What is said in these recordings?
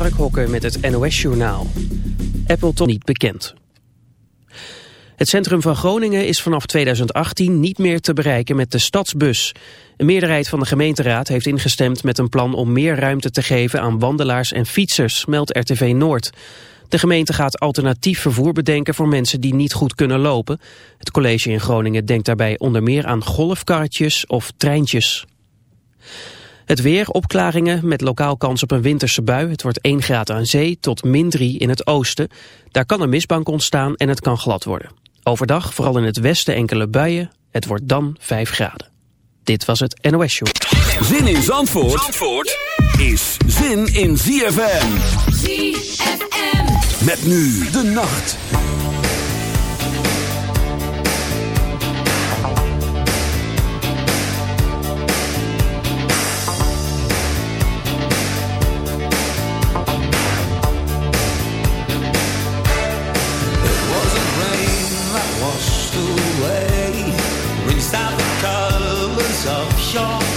Mark Hokker met het NOS-journaal. Appleton niet bekend. Het centrum van Groningen is vanaf 2018 niet meer te bereiken met de stadsbus. Een meerderheid van de gemeenteraad heeft ingestemd met een plan om meer ruimte te geven aan wandelaars en fietsers, meldt RTV Noord. De gemeente gaat alternatief vervoer bedenken voor mensen die niet goed kunnen lopen. Het college in Groningen denkt daarbij onder meer aan golfkarretjes of treintjes. Het weer, opklaringen met lokaal kans op een winterse bui. Het wordt 1 graad aan zee tot min 3 in het oosten. Daar kan een mistbank ontstaan en het kan glad worden. Overdag vooral in het westen enkele buien. Het wordt dan 5 graden. Dit was het NOS Show. Zin in Zandvoort, Zandvoort is zin in ZFM. ZFM. Met nu de nacht. shore.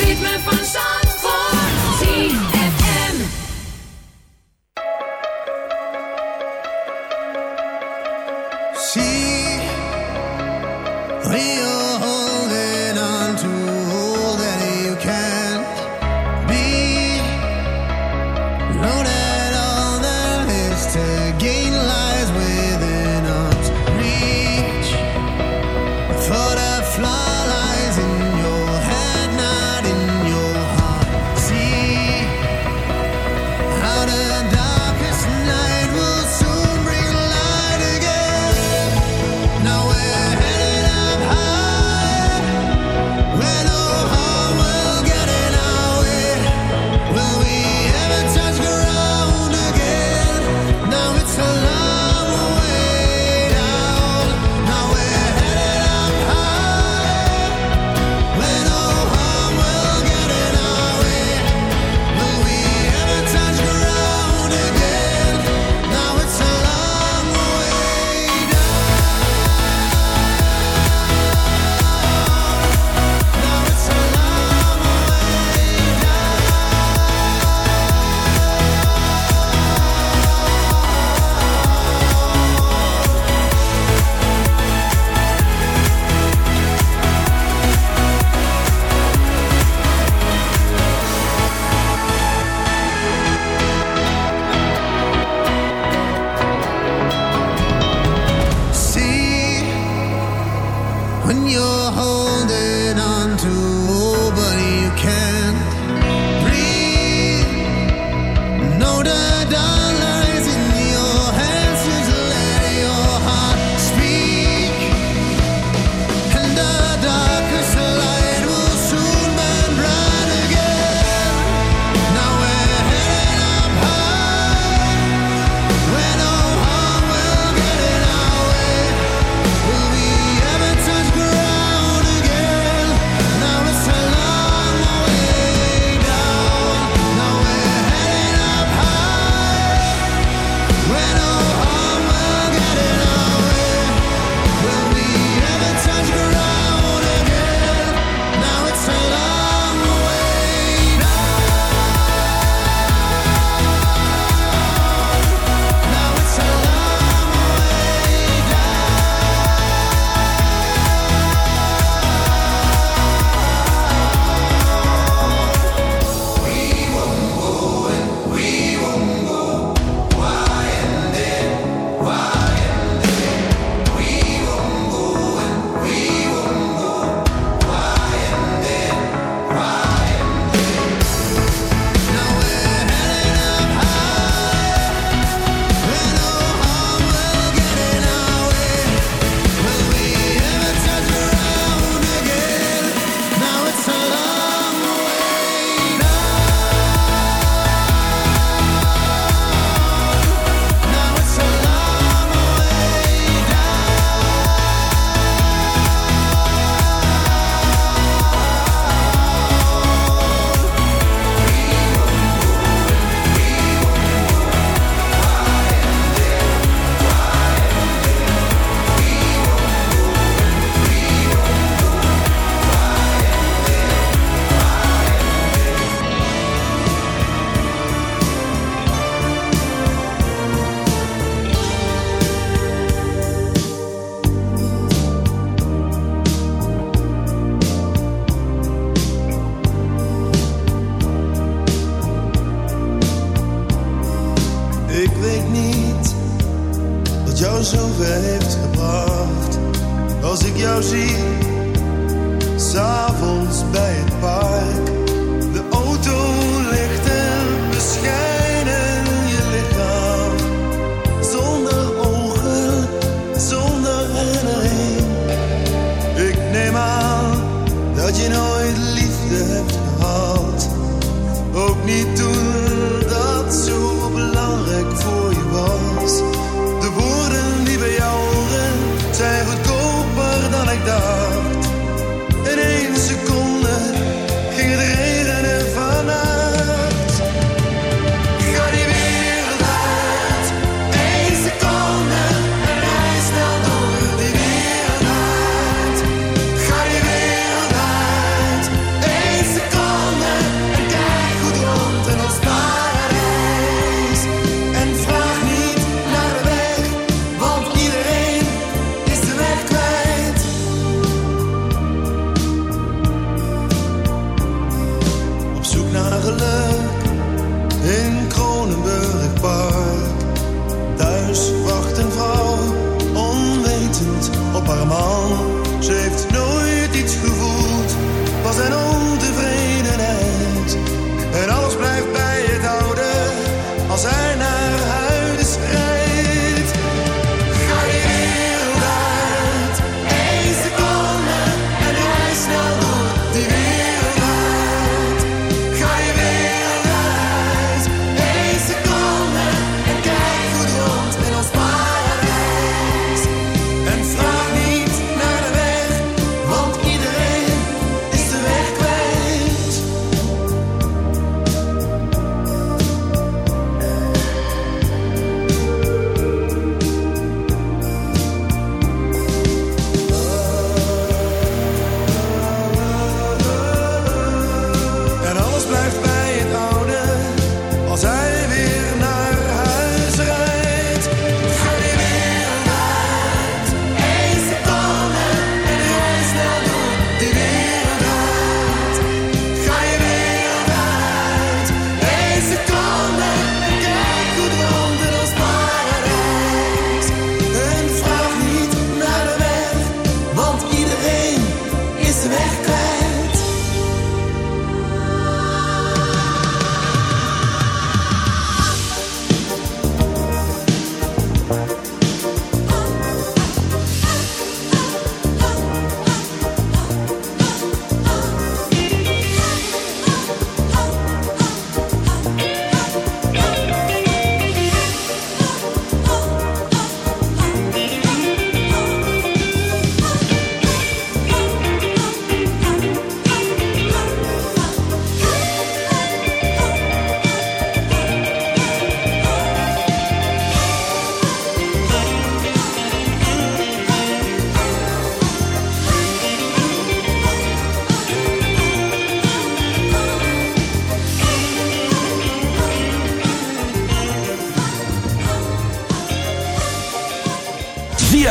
ritme van zand.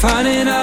Finding out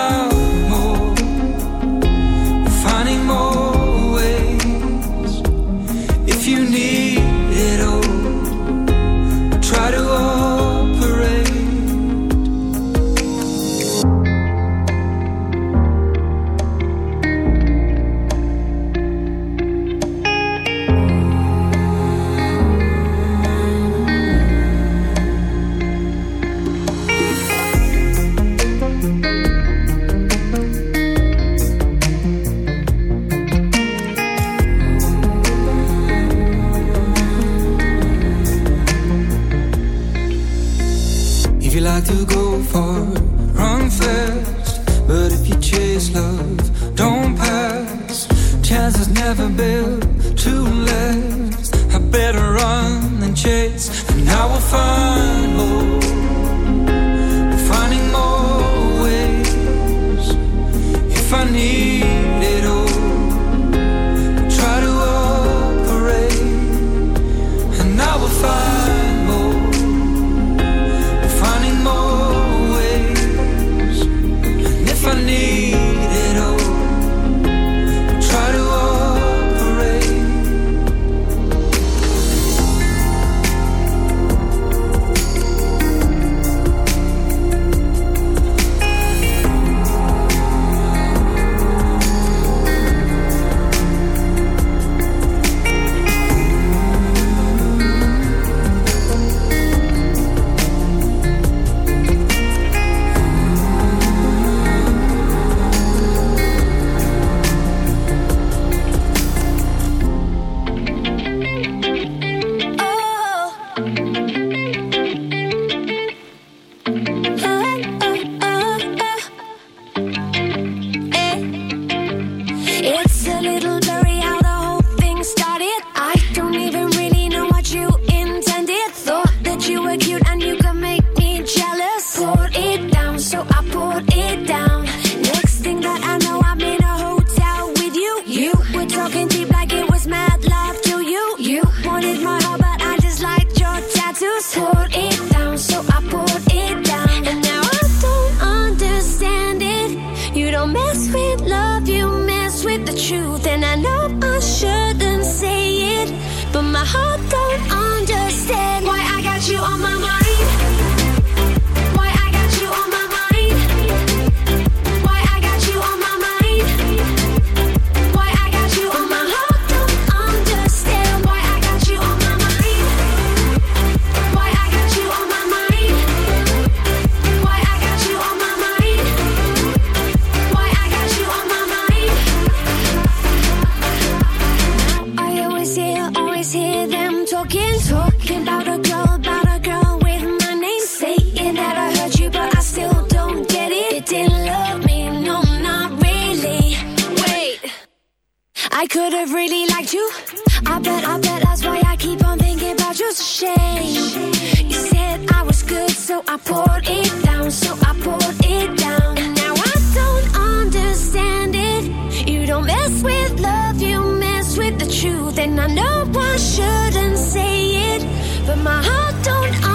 the truth. And I know I shouldn't say it, but my heart don't